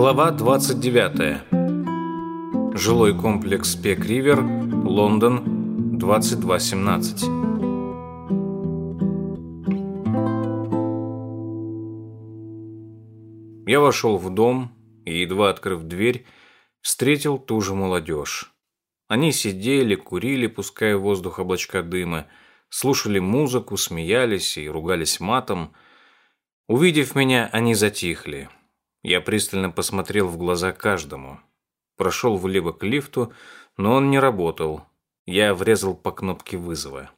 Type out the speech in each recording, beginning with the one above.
Глава 29. Жилой комплекс Пек Ривер, Лондон, 2217. Я вошел в дом и, едва открыв дверь, встретил ту же молодежь. Они сидели, курили, пуская в воздух облачка дыма, слушали музыку, смеялись и ругались матом. Увидев меня, они затихли. Я пристально посмотрел в глаза каждому. Прошел влево к лифту, но он не работал. Я врезал по кнопке вызова.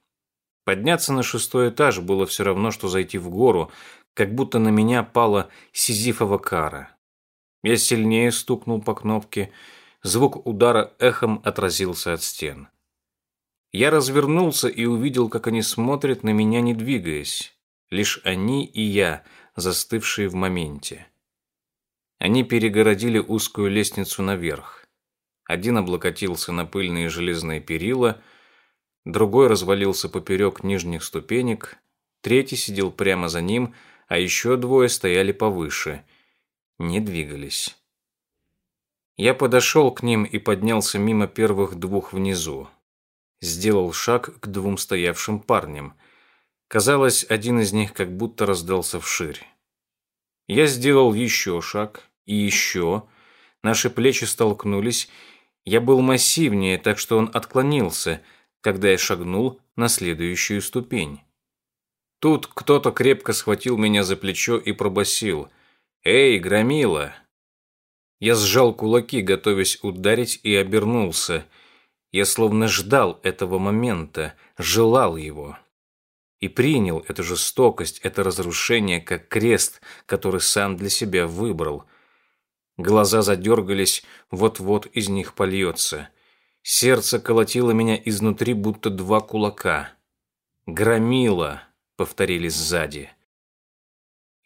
Подняться на шестой этаж было все равно, что зайти в гору, как будто на меня пала сизифова кара. Я сильнее стукнул по кнопке, звук удара эхом отразился от стен. Я развернулся и увидел, как они смотрят на меня, не двигаясь. Лишь они и я, застывшие в моменте. Они перегородили узкую лестницу наверх. Один облокотился на пыльные железные перила, другой развалился поперек нижних ступенек, третий сидел прямо за ним, а еще двое стояли повыше, не двигались. Я подошел к ним и поднялся мимо первых двух внизу сделал шаг к двум стоявшим парням. Казалось, один из них как будто раздался вширь. Я сделал еще шаг и еще. Наши плечи столкнулись. Я был массивнее, так что он отклонился, когда я шагнул на следующую ступень. Тут кто-то крепко схватил меня за плечо и пробасил: «Эй, громила!» Я сжал кулаки, готовясь ударить, и обернулся – я словно ждал этого момента, желал его. И принял эту жестокость, это разрушение, как крест, который сам для себя выбрал. Глаза задергались, вот-вот из них польется. Сердце колотило меня изнутри, будто два кулака. «Громила!» — повторили сзади.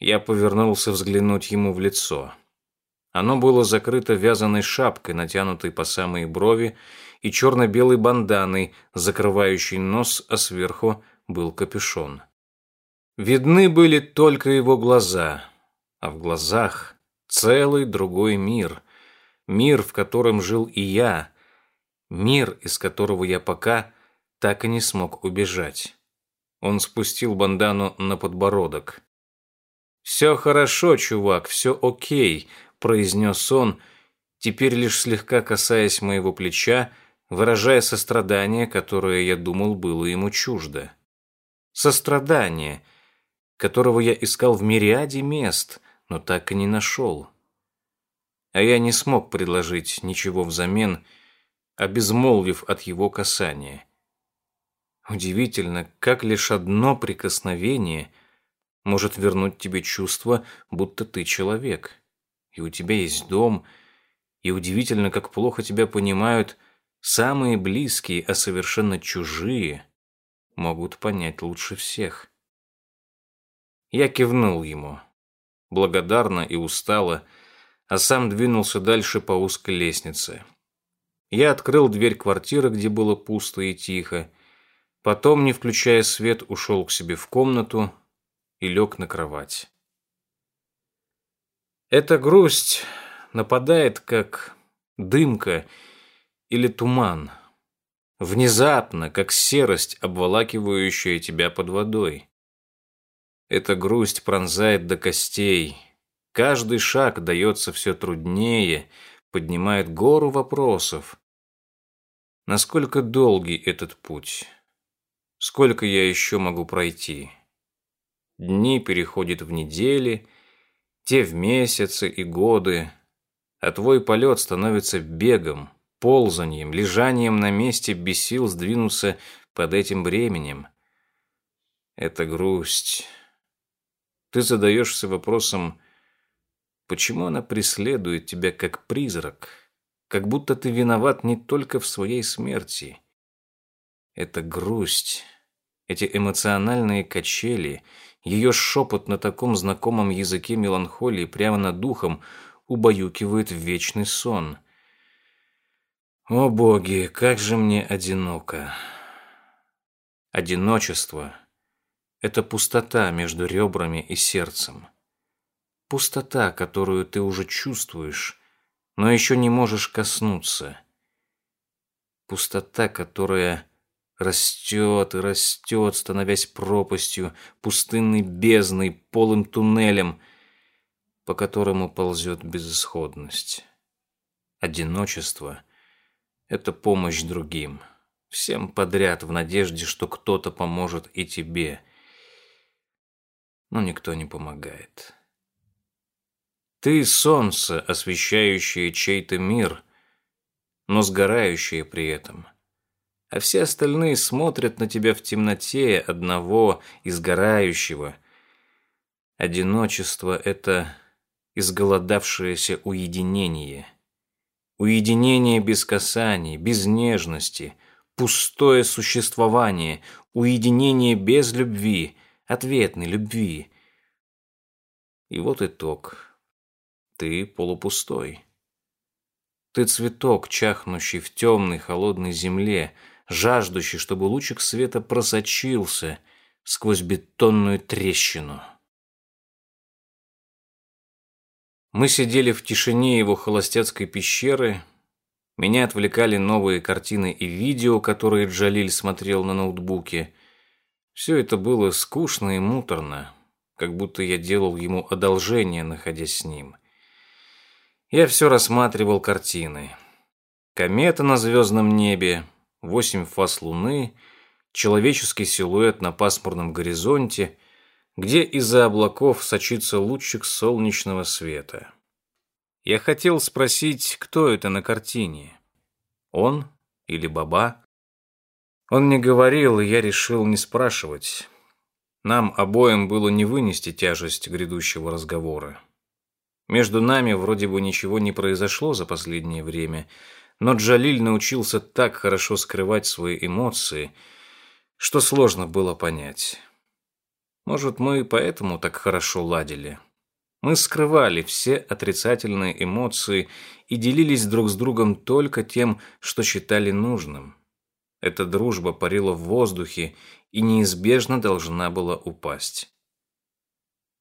Я повернулся взглянуть ему в лицо. Оно было закрыто вязаной шапкой, натянутой по самые брови, и черно-белой банданой, закрывающей нос, а сверху был капюшон. Видны были только его глаза, а в глазах целый другой мир. Мир, в котором жил и я. Мир, из которого я пока так и не смог убежать. Он спустил бандану на подбородок. «Все хорошо, чувак, все окей», — произнес он, теперь лишь слегка касаясь моего плеча, выражая сострадание, которое, я думал, было ему чуждо. Сострадание, которого я искал в мириаде мест, но так и не нашел. А я не смог предложить ничего взамен, обезмолвив от его касания. Удивительно, как лишь одно прикосновение может вернуть тебе чувство, будто ты человек, и у тебя есть дом, и удивительно, как плохо тебя понимают Самые близкие, а совершенно чужие могут понять лучше всех. Я кивнул ему, благодарно и устало, а сам двинулся дальше по узкой лестнице. Я открыл дверь квартиры, где было пусто и тихо, потом, не включая свет, ушел к себе в комнату и лег на кровать. Эта грусть нападает, как дымка, или туман. Внезапно, как серость, обволакивающая тебя под водой. Эта грусть пронзает до костей. Каждый шаг дается все труднее, поднимает гору вопросов. Насколько долгий этот путь? Сколько я еще могу пройти? Дни переходят в недели, те в месяцы и годы, а твой полет становится бегом, ползанием, лежанием на месте без сил сдвинуться под этим бременем. Это грусть. Ты задаешься вопросом, почему она преследует тебя как призрак, как будто ты виноват не только в своей смерти. Это грусть, эти эмоциональные качели, ее шепот на таком знакомом языке меланхолии прямо над духом убаюкивает в вечный сон. О боги, как же мне одиноко. Одиночество — это пустота между ребрами и сердцем. пустота, которую ты уже чувствуешь, но еще не можешь коснуться. Пустота, которая растет и растет, становясь пропастью, пустынной бездной, полым туннелем, по которому ползет безысходность. Одиночество — это помощь другим, всем подряд в надежде, что кто-то поможет и тебе. Но никто не помогает. Ты — солнце, освещающее чей-то мир, но сгорающее при этом — а все остальные смотрят на тебя в темноте одного изгорающего. Одиночество — это изголодавшееся уединение. Уединение без касаний, без нежности, пустое существование, уединение без любви, ответной любви. И вот итог. Ты полупустой. Ты цветок, чахнущий в темной холодной земле, жаждущий, чтобы лучик света просочился сквозь бетонную трещину. Мы сидели в тишине его холостяцкой пещеры. Меня отвлекали новые картины и видео, которые Джалиль смотрел на ноутбуке. Все это было скучно и муторно, как будто я делал ему одолжение, находясь с ним. Я все рассматривал картины. Комета на звездном небе, восемь фаз луны, человеческий силуэт на пасмурном горизонте, где из-за облаков сочится лучик солнечного света. Я хотел спросить, кто это на картине? Он или Баба? Он не говорил, и я решил не спрашивать. Нам обоим было не вынести тяжесть грядущего разговора. Между нами вроде бы ничего не произошло за последнее время, но Джалиль научился так хорошо скрывать свои эмоции, что сложно было понять. Может, мы поэтому так хорошо ладили. Мы скрывали все отрицательные эмоции и делились друг с другом только тем, что считали нужным. Эта дружба парила в воздухе и неизбежно должна была упасть.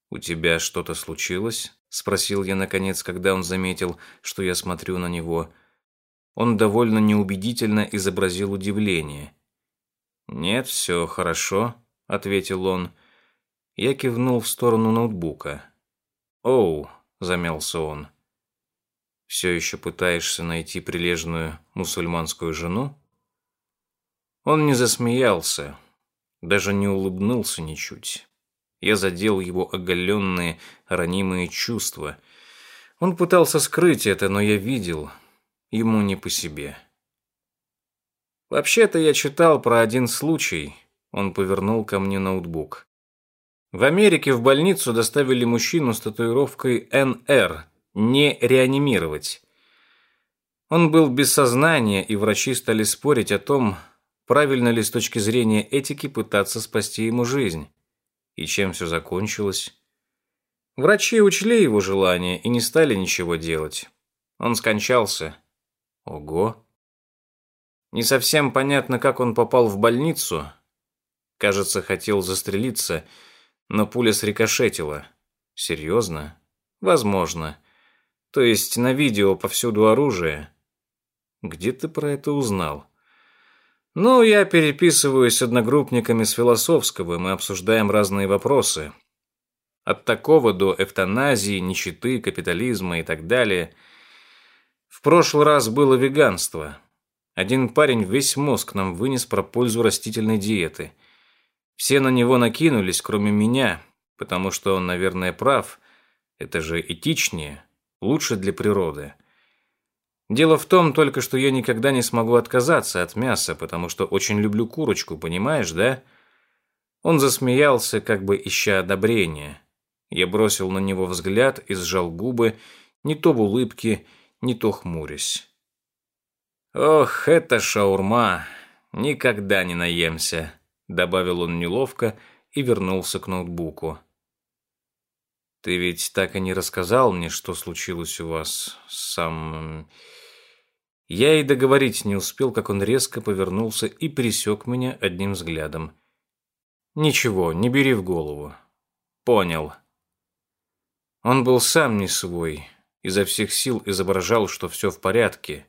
«У тебя что-то случилось?» — спросил я, наконец, когда он заметил, что я смотрю на него — он довольно неубедительно изобразил удивление. «Нет, все хорошо», — ответил он. Я кивнул в сторону ноутбука. «Оу», — замялся он. «Все еще пытаешься найти прилежную мусульманскую жену?» Он не засмеялся, даже не улыбнулся ничуть. Я задел его оголенные, ранимые чувства. Он пытался скрыть это, но я видел, ему не по себе. Вообще-то я читал про один случай. Он повернул ко мне ноутбук. В Америке в больницу доставили мужчину с татуировкой НР «Не реанимировать». Он был без сознания, и врачи стали спорить о том, правильно ли с точки зрения этики пытаться спасти ему жизнь. И чем все закончилось? Врачи учли его желание и не стали ничего делать. Он скончался, Ого. Не совсем понятно, как он попал в больницу. Кажется, хотел застрелиться, но пуля срикошетила. Серьезно? Возможно. То есть на видео повсюду оружие. Где ты про это узнал? Ну, я переписываюсь с одногруппниками с философского, мы обсуждаем разные вопросы. От такого до эвтаназии, нищеты, капитализма и так далее – в прошлый раз было веганство. Один парень весь мозг нам вынес про пользу растительной диеты. Все на него накинулись, кроме меня, потому что он, наверное, прав. Это же этичнее, лучше для природы. Дело в том только, что я никогда не смогу отказаться от мяса, потому что очень люблю курочку, понимаешь, да? Он засмеялся, как бы ища одобрения. Я бросил на него взгляд и сжал губы, не то в улыбке, не то хмурясь. «Ох, это шаурма! Никогда не наемся!» Добавил он неловко и вернулся к ноутбуку. «Ты ведь так и не рассказал мне, что случилось у вас сам...» Я и договорить не успел, как он резко повернулся и пересек меня одним взглядом. «Ничего, не бери в голову». «Понял». Он был сам не свой, изо всех сил изображал, что все в порядке,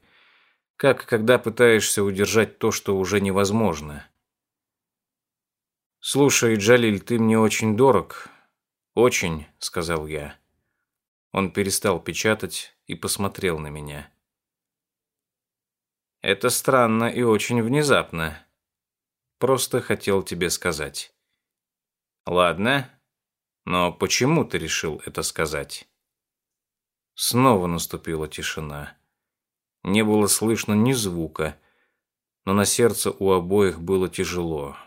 как когда пытаешься удержать то, что уже невозможно. «Слушай, Джалиль, ты мне очень дорог». «Очень», — сказал я. Он перестал печатать и посмотрел на меня. «Это странно и очень внезапно. Просто хотел тебе сказать». «Ладно, но почему ты решил это сказать?» Снова наступила тишина. Не было слышно ни звука, но на сердце у обоих было тяжело.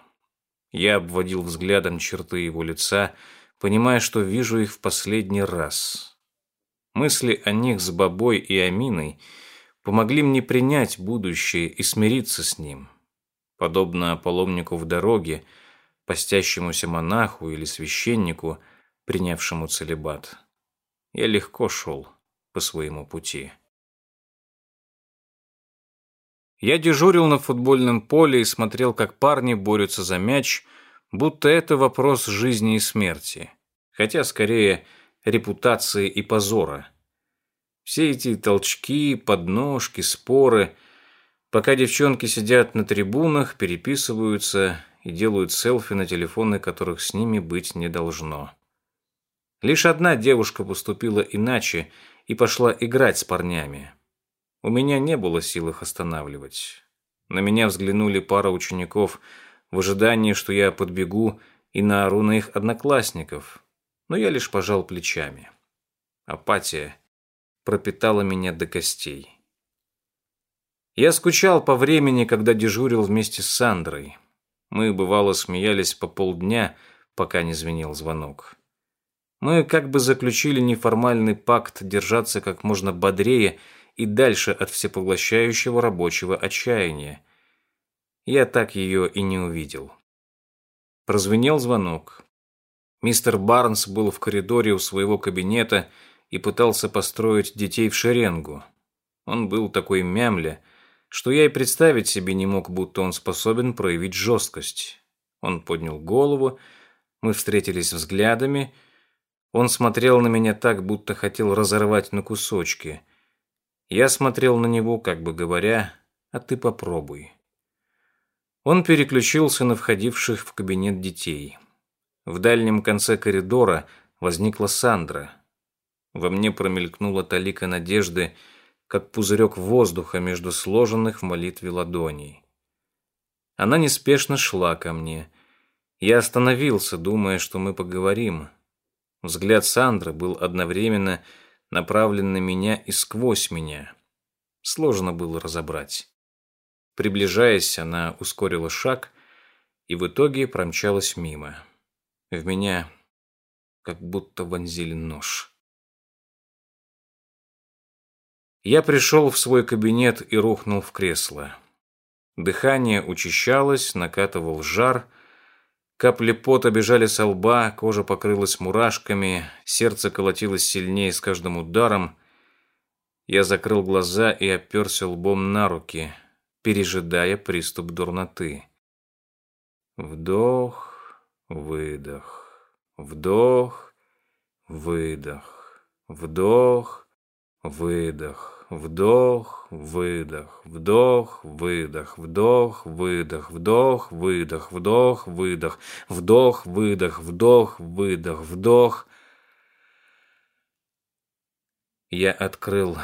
Я обводил взглядом черты его лица, понимая, что вижу их в последний раз. Мысли о них с Бабой и Аминой помогли мне принять будущее и смириться с ним. Подобно паломнику в дороге, постящемуся монаху или священнику, принявшему целебат. Я легко шел по своему пути. Я дежурил на футбольном поле и смотрел, как парни борются за мяч, будто это вопрос жизни и смерти, хотя скорее репутации и позора. Все эти толчки, подножки, споры, пока девчонки сидят на трибунах, переписываются и делают селфи на телефоны, которых с ними быть не должно. Лишь одна девушка поступила иначе и пошла играть с парнями. У меня не было сил их останавливать. На меня взглянули пара учеников в ожидании, что я подбегу и наору на их одноклассников, но я лишь пожал плечами. Апатия пропитала меня до костей. Я скучал по времени, когда дежурил вместе с Сандрой. Мы, бывало, смеялись по полдня, пока не звенел звонок. Мы как бы заключили неформальный пакт держаться как можно бодрее и дальше от всепоглощающего рабочего отчаяния. Я так ее и не увидел. Прозвенел звонок. Мистер Барнс был в коридоре у своего кабинета и пытался построить детей в шеренгу. Он был такой мямля, что я и представить себе не мог, будто он способен проявить жесткость. Он поднял голову, мы встретились взглядами. Он смотрел на меня так, будто хотел разорвать на кусочки. Я смотрел на него, как бы говоря, «А ты попробуй». Он переключился на входивших в кабинет детей. В дальнем конце коридора возникла Сандра. Во мне промелькнула талика надежды, как пузырек воздуха между сложенных в молитве ладоней. Она неспешно шла ко мне. Я остановился, думая, что мы поговорим. Взгляд Сандры был одновременно направлен на меня и сквозь меня. Сложно было разобрать. Приближаясь, она ускорила шаг и в итоге промчалась мимо. В меня как будто вонзили нож. Я пришел в свой кабинет и рухнул в кресло. Дыхание учащалось, накатывал жар, Капли пота бежали со лба, кожа покрылась мурашками, сердце колотилось сильнее с каждым ударом. Я закрыл глаза и оперся лбом на руки, пережидая приступ дурноты. Вдох, выдох, вдох, выдох, вдох, выдох вдох, выдох, вдох, выдох, вдох, выдох, вдох, выдох, вдох, выдох, вдох, выдох, вдох, выдох, вдох. Я открыл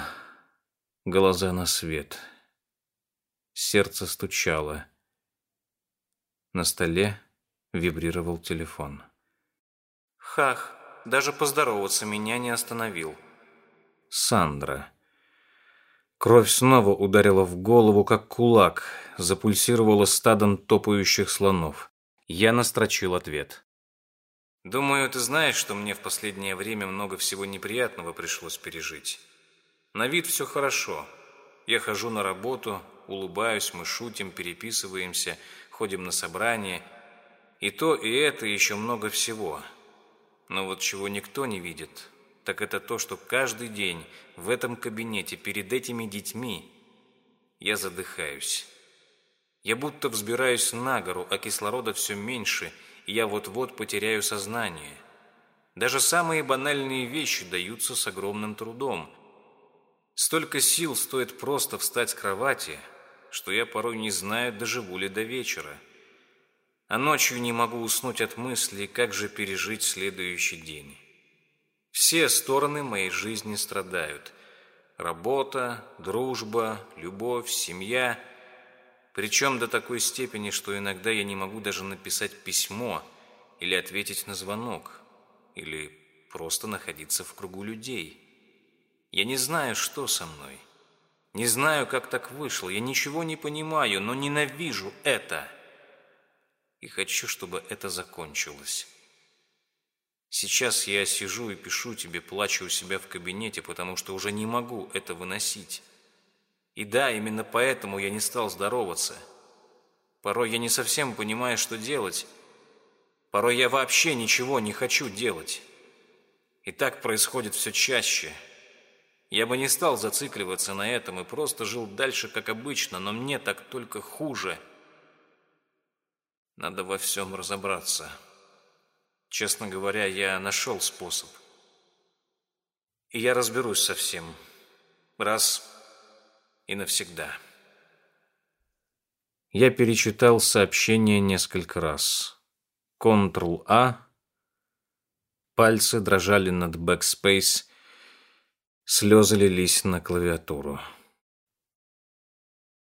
глаза на свет. Сердце стучало. На столе вибрировал телефон. Хах, даже поздороваться меня не остановил. Сандра. Кровь снова ударила в голову, как кулак, запульсировала стадом топающих слонов. Я настрочил ответ. «Думаю, ты знаешь, что мне в последнее время много всего неприятного пришлось пережить. На вид все хорошо. Я хожу на работу, улыбаюсь, мы шутим, переписываемся, ходим на собрания. И то, и это, и еще много всего. Но вот чего никто не видит, так это то, что каждый день в этом кабинете перед этими детьми я задыхаюсь. Я будто взбираюсь на гору, а кислорода все меньше, и я вот-вот потеряю сознание. Даже самые банальные вещи даются с огромным трудом. Столько сил стоит просто встать с кровати, что я порой не знаю, доживу ли до вечера. А ночью не могу уснуть от мысли, как же пережить следующий день. Все стороны моей жизни страдают. Работа, дружба, любовь, семья. Причем до такой степени, что иногда я не могу даже написать письмо или ответить на звонок или просто находиться в кругу людей. Я не знаю, что со мной. Не знаю, как так вышло. Я ничего не понимаю, но ненавижу это. И хочу, чтобы это закончилось. Сейчас я сижу и пишу тебе, плачу у себя в кабинете, потому что уже не могу это выносить. И да, именно поэтому я не стал здороваться. Порой я не совсем понимаю, что делать, Порой я вообще ничего не хочу делать. И так происходит все чаще. Я бы не стал зацикливаться на этом и просто жил дальше, как обычно, но мне так только хуже. Надо во всем разобраться. Честно говоря, я нашел способ. И я разберусь со всем. Раз и навсегда. Я перечитал сообщение несколько раз. Ctrl-A. Пальцы дрожали над Backspace, слезы лились на клавиатуру.